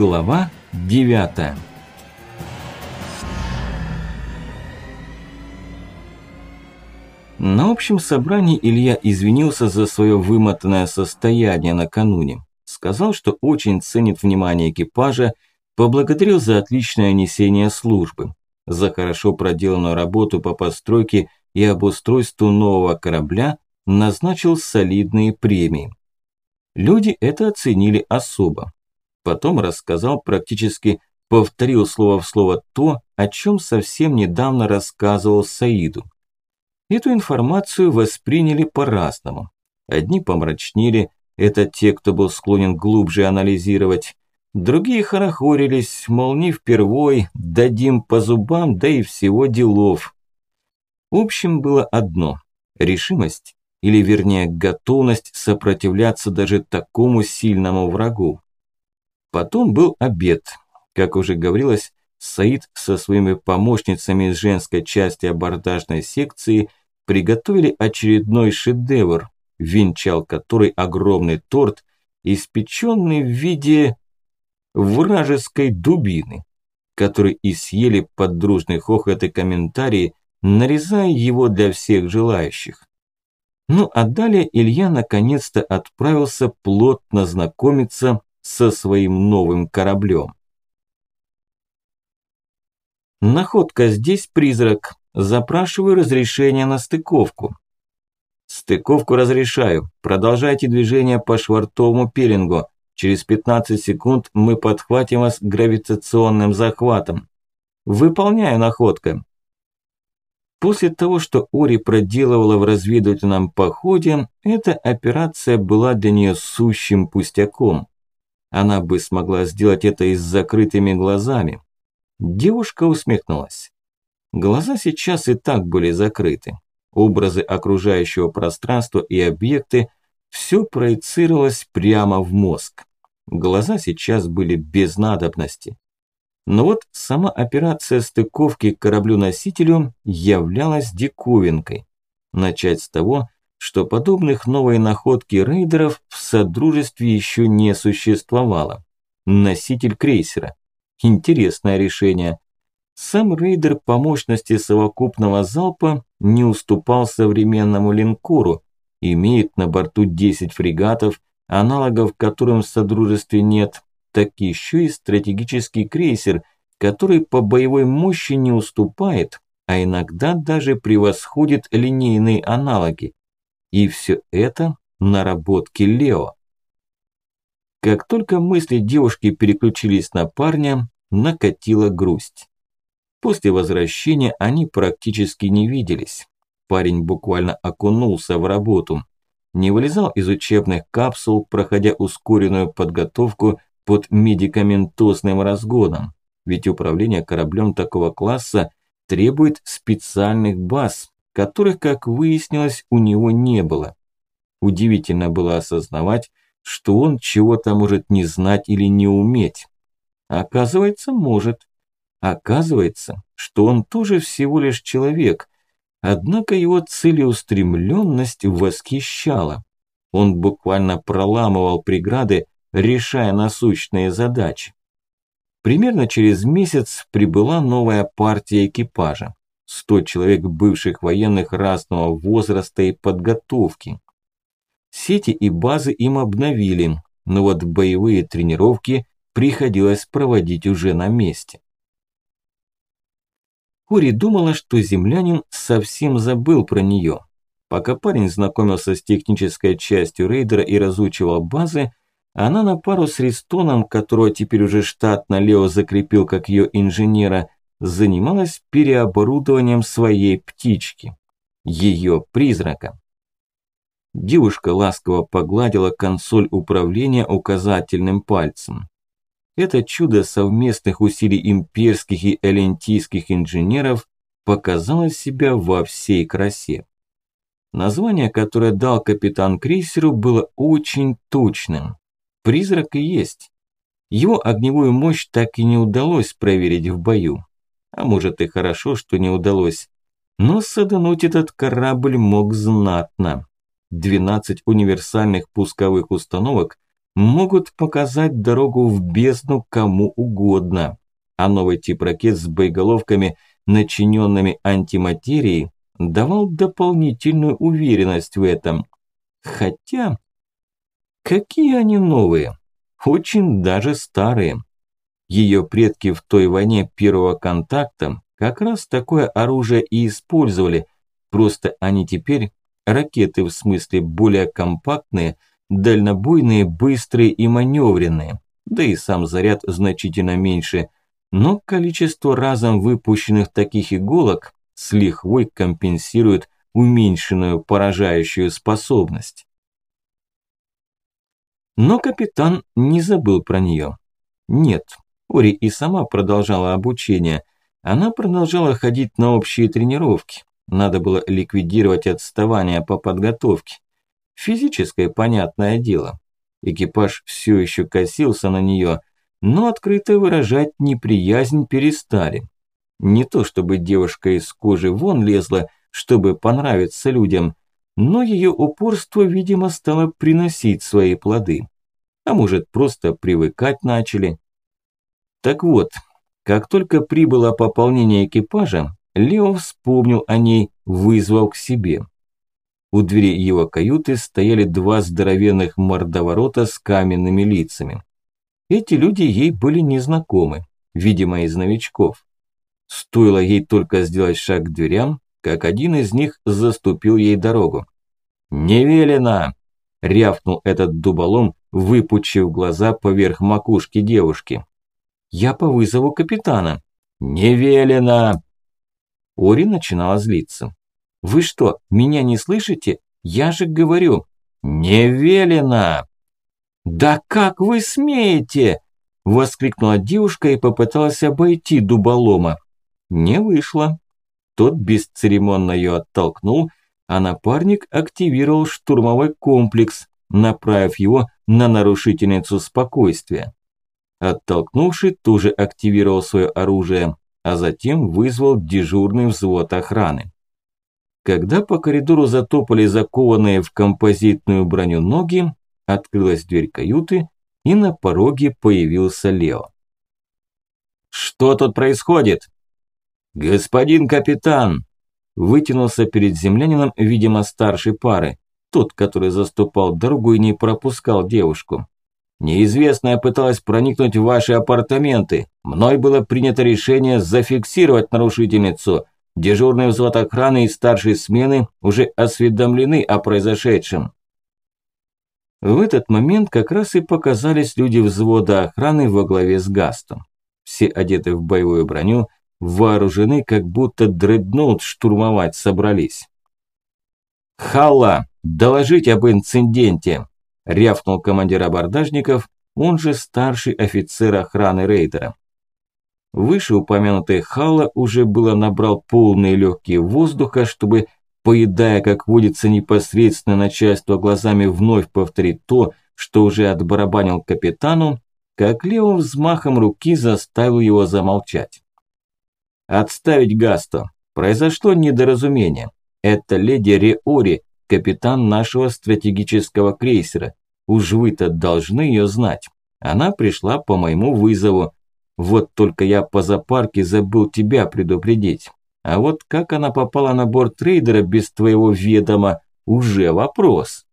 Глава 9 На общем собрании Илья извинился за свое вымотанное состояние накануне. Сказал, что очень ценит внимание экипажа, поблагодарил за отличное несение службы, за хорошо проделанную работу по постройке и обустройству нового корабля, назначил солидные премии. Люди это оценили особо. Потом рассказал практически, повторил слово в слово то, о чем совсем недавно рассказывал Саиду. Эту информацию восприняли по-разному. Одни помрачнели, это те, кто был склонен глубже анализировать. Другие хорохорились, мол, не впервой, дадим по зубам, да и всего делов. Общим было одно – решимость, или вернее готовность сопротивляться даже такому сильному врагу. Потом был обед. Как уже говорилось, Саид со своими помощницами из женской части абордажной секции приготовили очередной шедевр, венчал который огромный торт, испеченный в виде вражеской дубины, который и съели под дружный хохот и комментарии, нарезая его для всех желающих. Ну а далее Илья наконец-то отправился плотно знакомиться со своим новым кораблем. Находка здесь призрак. Запрашиваю разрешение на стыковку. Стыковку разрешаю. Продолжайте движение по швартовому пеленгу. Через 15 секунд мы подхватим вас гравитационным захватом. Выполняю находка. После того, что Ори проделывала в разведывательном походе, эта операция была для нее сущим пустяком. Она бы смогла сделать это и с закрытыми глазами. Девушка усмехнулась. Глаза сейчас и так были закрыты. Образы окружающего пространства и объекты все проецировалось прямо в мозг. Глаза сейчас были без надобности. Но вот сама операция стыковки к кораблю-носителю являлась диковинкой. Начать с того, что подобных новой находки рейдеров в Содружестве еще не существовало. Носитель крейсера. Интересное решение. Сам рейдер по мощности совокупного залпа не уступал современному линкору, имеет на борту 10 фрегатов, аналогов которым в Содружестве нет, так еще и стратегический крейсер, который по боевой мощи не уступает, а иногда даже превосходит линейные аналоги. И все это наработки Лео. Как только мысли девушки переключились на парня, накатила грусть. После возвращения они практически не виделись. Парень буквально окунулся в работу. Не вылезал из учебных капсул, проходя ускоренную подготовку под медикаментозным разгоном. Ведь управление кораблем такого класса требует специальных баз, которых, как выяснилось, у него не было. Удивительно было осознавать, что он чего-то может не знать или не уметь. Оказывается, может. Оказывается, что он тоже всего лишь человек, однако его целеустремленность восхищала. Он буквально проламывал преграды, решая насущные задачи. Примерно через месяц прибыла новая партия экипажа. 100 человек бывших военных разного возраста и подготовки. Сети и базы им обновили, но вот боевые тренировки приходилось проводить уже на месте. Кори думала, что землянин совсем забыл про нее. Пока парень знакомился с технической частью рейдера и разучивал базы, она на пару с Ристоном, которого теперь уже штатно Лео закрепил как ее инженера, занималась переоборудованием своей птички, ее призрака. Девушка ласково погладила консоль управления указательным пальцем. Это чудо совместных усилий имперских и элентийских инженеров показало себя во всей красе. Название, которое дал капитан крейсеру, было очень точным. Призрак и есть. Его огневую мощь так и не удалось проверить в бою. А может и хорошо, что не удалось. Но садануть этот корабль мог знатно. 12 универсальных пусковых установок, могут показать дорогу в бездну кому угодно. А новый тип ракет с боеголовками, начиненными антиматерией, давал дополнительную уверенность в этом. Хотя, какие они новые? Очень даже старые. Ее предки в той войне первого контакта как раз такое оружие и использовали, просто они теперь, ракеты в смысле более компактные, дальнобойные, быстрые и маневренные, да и сам заряд значительно меньше, но количество разом выпущенных таких иголок с лихвой компенсирует уменьшенную поражающую способность. Но капитан не забыл про нее. Нет, Ори и сама продолжала обучение. Она продолжала ходить на общие тренировки. Надо было ликвидировать отставание по подготовке. Физическое понятное дело. Экипаж все еще косился на нее, но открыто выражать неприязнь перестали. Не то чтобы девушка из кожи вон лезла, чтобы понравиться людям, но ее упорство, видимо, стало приносить свои плоды. А может, просто привыкать начали. Так вот, как только прибыло пополнение экипажа, Лео вспомнил о ней, вызвал к себе. У двери его каюты стояли два здоровенных мордоворота с каменными лицами. Эти люди ей были незнакомы, видимо, из новичков. Стоило ей только сделать шаг к дверям, как один из них заступил ей дорогу. «Не велено!» – рявкнул этот дуболом, выпучив глаза поверх макушки девушки. «Я по вызову капитана». «Не велено!» Ори начинала злиться. «Вы что, меня не слышите? Я же говорю, не велено!» «Да как вы смеете?» – воскликнула девушка и попыталась обойти дуболома. Не вышло. Тот бесцеремонно ее оттолкнул, а напарник активировал штурмовой комплекс, направив его на нарушительницу спокойствия. Оттолкнувший тоже активировал свое оружие, а затем вызвал дежурный взвод охраны. Когда по коридору затопали закованные в композитную броню ноги, открылась дверь каюты, и на пороге появился Лео. «Что тут происходит?» «Господин капитан!» Вытянулся перед землянином, видимо, старшей пары, тот, который заступал дорогу и не пропускал девушку. Неизвестная пыталась проникнуть в ваши апартаменты. Мной было принято решение зафиксировать нарушительницу. Дежурный взвод охраны и старшей смены уже осведомлены о произошедшем. В этот момент как раз и показались люди взвода охраны во главе с Гастом. Все одеты в боевую броню, вооружены, как будто дредноут штурмовать собрались. «Халла, доложить об инциденте!» – рявкнул командир абордажников, он же старший офицер охраны рейдера. Вышеупомянутый Халла уже было набрал полные легкие воздуха, чтобы поедая, как водится, непосредственно начальство глазами вновь повторить то, что уже отбарабанил капитану, как Лео взмахом руки заставил его замолчать. «Отставить Гасто. Произошло недоразумение. Это леди Реори, капитан нашего стратегического крейсера. Уж вы-то должны ее знать. Она пришла по моему вызову. Вот только я по запарке забыл тебя предупредить. А вот как она попала на борт трейдера без твоего ведома, уже вопрос.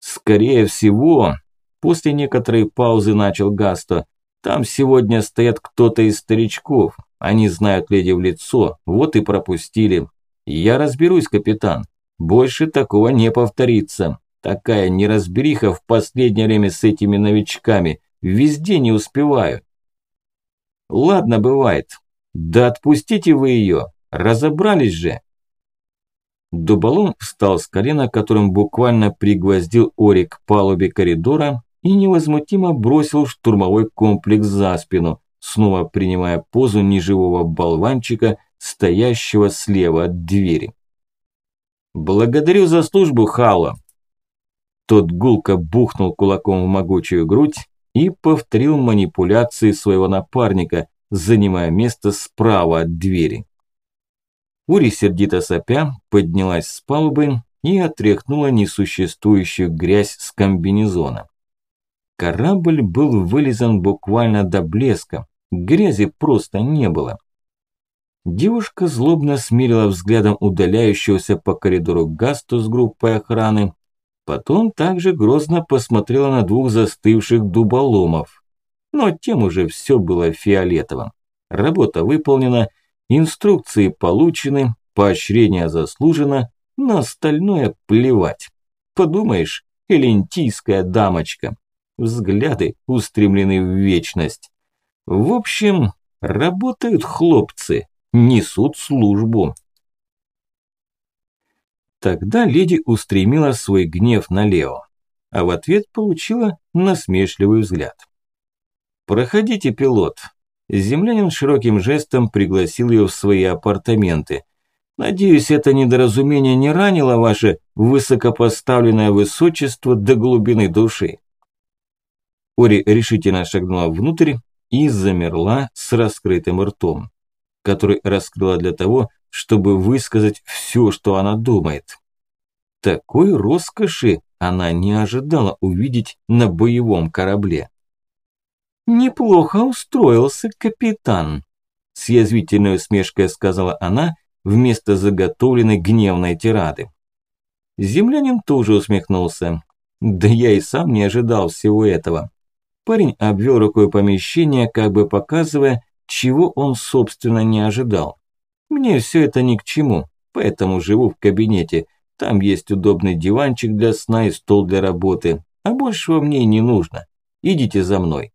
Скорее всего, после некоторой паузы начал Гасто, там сегодня стоят кто-то из старичков. Они знают леди в лицо, вот и пропустили. Я разберусь, капитан. Больше такого не повторится. Такая неразбериха в последнее время с этими новичками. Везде не успеваю. Ладно, бывает. «Да отпустите вы ее! Разобрались же!» Дуболом встал с колена, которым буквально пригвоздил Ори к палубе коридора и невозмутимо бросил штурмовой комплекс за спину, снова принимая позу неживого болванчика, стоящего слева от двери. «Благодарю за службу, Хала!» Тот гулко бухнул кулаком в могучую грудь и повторил манипуляции своего напарника, занимая место справа от двери. Ури, сердито сопя, поднялась с палубы и отряхнула несуществующую грязь с комбинезона. Корабль был вылизан буквально до блеска, грязи просто не было. Девушка злобно смирила взглядом удаляющегося по коридору Гасту с группой охраны, потом также грозно посмотрела на двух застывших дуболомов. Но тем уже все было фиолетово. Работа выполнена, инструкции получены, поощрение заслужено, на остальное плевать. Подумаешь, элентийская дамочка. Взгляды устремлены в вечность. В общем, работают хлопцы, несут службу. Тогда леди устремила свой гнев на Лео, а в ответ получила насмешливый взгляд. «Проходите, пилот». Землянин широким жестом пригласил ее в свои апартаменты. «Надеюсь, это недоразумение не ранило ваше высокопоставленное высочество до глубины души». Ори решительно шагнула внутрь и замерла с раскрытым ртом, который раскрыла для того, чтобы высказать все, что она думает. Такой роскоши она не ожидала увидеть на боевом корабле. «Неплохо устроился капитан», – с язвительной усмешкой сказала она вместо заготовленной гневной тирады. Землянин тоже усмехнулся. Да я и сам не ожидал всего этого. Парень обвел рукой помещение, как бы показывая, чего он, собственно, не ожидал. Мне все это ни к чему, поэтому живу в кабинете. Там есть удобный диванчик для сна и стол для работы. А большего мне не нужно. Идите за мной.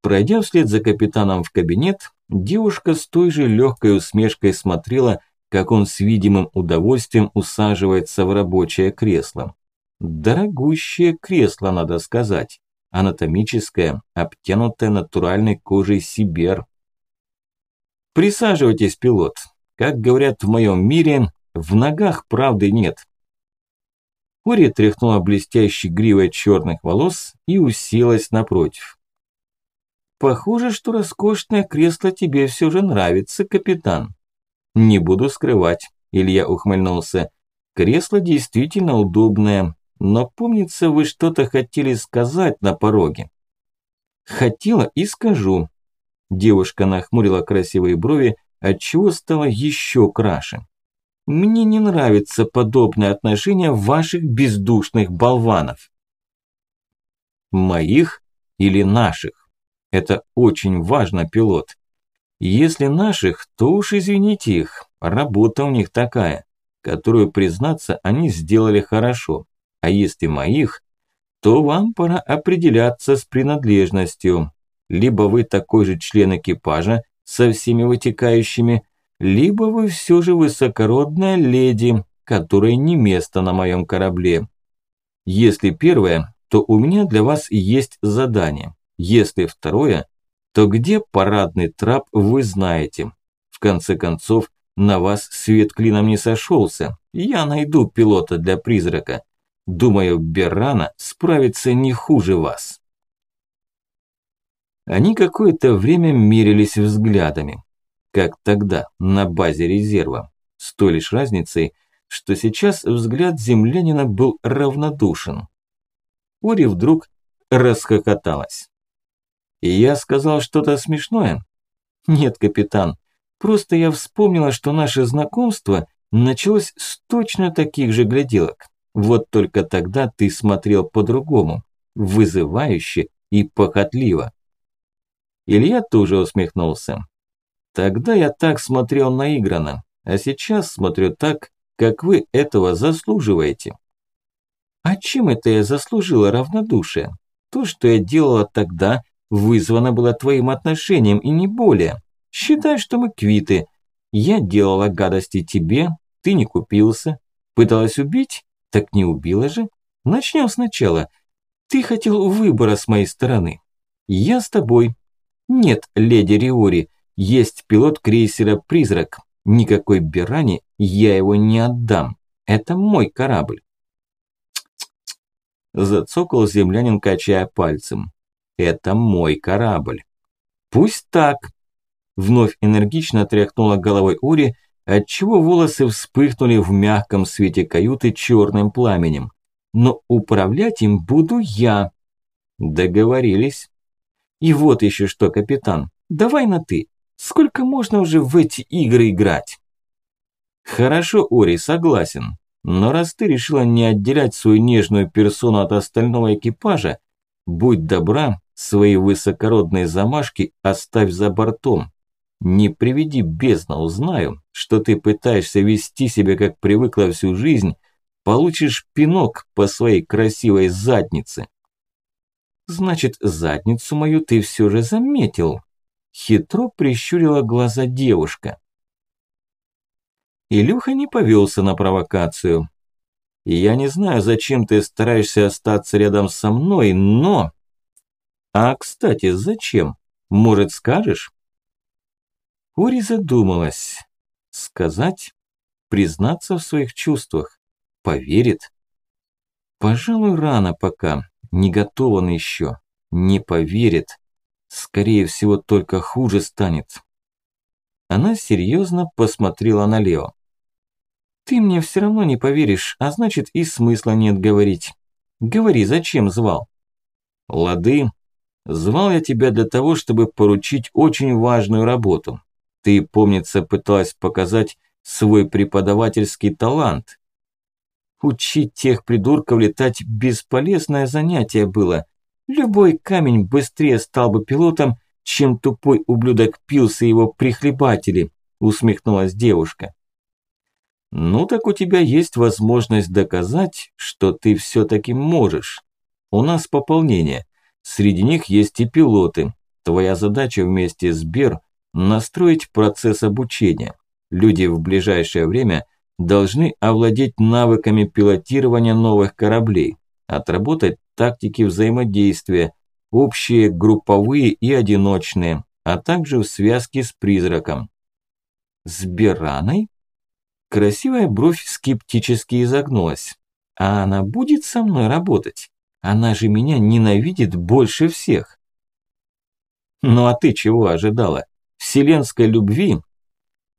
Пройдя вслед за капитаном в кабинет, девушка с той же легкой усмешкой смотрела, как он с видимым удовольствием усаживается в рабочее кресло. Дорогущее кресло, надо сказать. Анатомическое, обтянутое натуральной кожей сибер. Присаживайтесь, пилот. Как говорят в моем мире, в ногах правды нет. Ори тряхнула блестящей гривой черных волос и уселась напротив. Похоже, что роскошное кресло тебе все же нравится, капитан. Не буду скрывать, Илья ухмыльнулся. Кресло действительно удобное, но помнится, вы что-то хотели сказать на пороге. Хотела и скажу. Девушка нахмурила красивые брови, отчего стало еще краше. Мне не нравится подобное отношение ваших бездушных болванов. Моих или наших? Это очень важно, пилот. Если наших, то уж извините их, работа у них такая, которую, признаться, они сделали хорошо. А если моих, то вам пора определяться с принадлежностью. Либо вы такой же член экипажа со всеми вытекающими, либо вы все же высокородная леди, которой не место на моем корабле. Если первое, то у меня для вас есть задание. Если второе, то где парадный трап вы знаете. В конце концов, на вас свет клином не сошелся. Я найду пилота для призрака. Думаю, Беррана справится не хуже вас. Они какое-то время мерились взглядами. Как тогда, на базе резерва. С той лишь разницей, что сейчас взгляд землянина был равнодушен. Ори вдруг расхохоталась. И я сказал что-то смешное? Нет, капитан, просто я вспомнила, что наше знакомство началось с точно таких же гляделок. Вот только тогда ты смотрел по-другому, вызывающе и похотливо. Илья тоже усмехнулся. Тогда я так смотрел наигранно, а сейчас смотрю так, как вы этого заслуживаете. А чем это я заслужила равнодушие? То, что я делала тогда, вызвано было твоим отношением и не более. Считай, что мы квиты. Я делала гадости тебе, ты не купился. Пыталась убить? Так не убила же. Начнем сначала. Ты хотел выбора с моей стороны. Я с тобой. Нет, леди Риори, есть пилот крейсера «Призрак». Никакой Бирани я его не отдам. Это мой корабль. Зацокал землянин, качая пальцем. Это мой корабль. Пусть так. Вновь энергично тряхнула головой Ури, отчего волосы вспыхнули в мягком свете каюты черным пламенем. Но управлять им буду я. Договорились. И вот еще что, капитан, давай на «ты». Сколько можно уже в эти игры играть? Хорошо, Ори, согласен. Но раз ты решила не отделять свою нежную персону от остального экипажа, будь добра, свои высокородные замашки оставь за бортом. Не приведи бездна, узнаю, что ты пытаешься вести себя, как привыкла всю жизнь, получишь пинок по своей красивой заднице. Значит, задницу мою ты все же заметил. Хитро прищурила глаза девушка. Илюха не повелся на провокацию. Я не знаю, зачем ты стараешься остаться рядом со мной, но... А, кстати, зачем? Может, скажешь? Ури задумалась. Сказать? Признаться в своих чувствах? Поверит? Пожалуй, рано пока. Не готов он еще. Не поверит. Скорее всего, только хуже станет. Она серьезно посмотрела на Лео. Ты мне все равно не поверишь, а значит и смысла нет говорить. Говори, зачем звал? Лады. Звал я тебя для того, чтобы поручить очень важную работу. Ты, помнится, пыталась показать свой преподавательский талант. Учить тех придурков летать бесполезное занятие было. Любой камень быстрее стал бы пилотом, чем тупой ублюдок пился его прихлебатели, усмехнулась девушка. Ну так у тебя есть возможность доказать, что ты все-таки можешь. У нас пополнение. Среди них есть и пилоты. Твоя задача вместе с Бер настроить процесс обучения. Люди в ближайшее время – должны овладеть навыками пилотирования новых кораблей, отработать тактики взаимодействия, общие, групповые и одиночные, а также в связке с призраком. С Бераной? Красивая бровь скептически изогнулась. А она будет со мной работать? Она же меня ненавидит больше всех. Ну а ты чего ожидала? Вселенской любви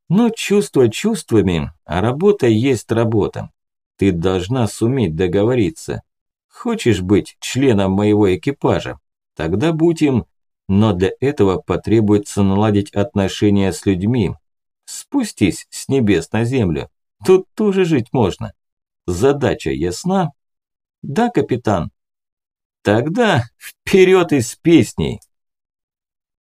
но чувство чувствами, а работа есть работа. Ты должна суметь договориться. Хочешь быть членом моего экипажа? Тогда будь им, но для этого потребуется наладить отношения с людьми. Спустись с небес на землю. Тут тоже жить можно. Задача ясна? Да, капитан. Тогда вперед из песней.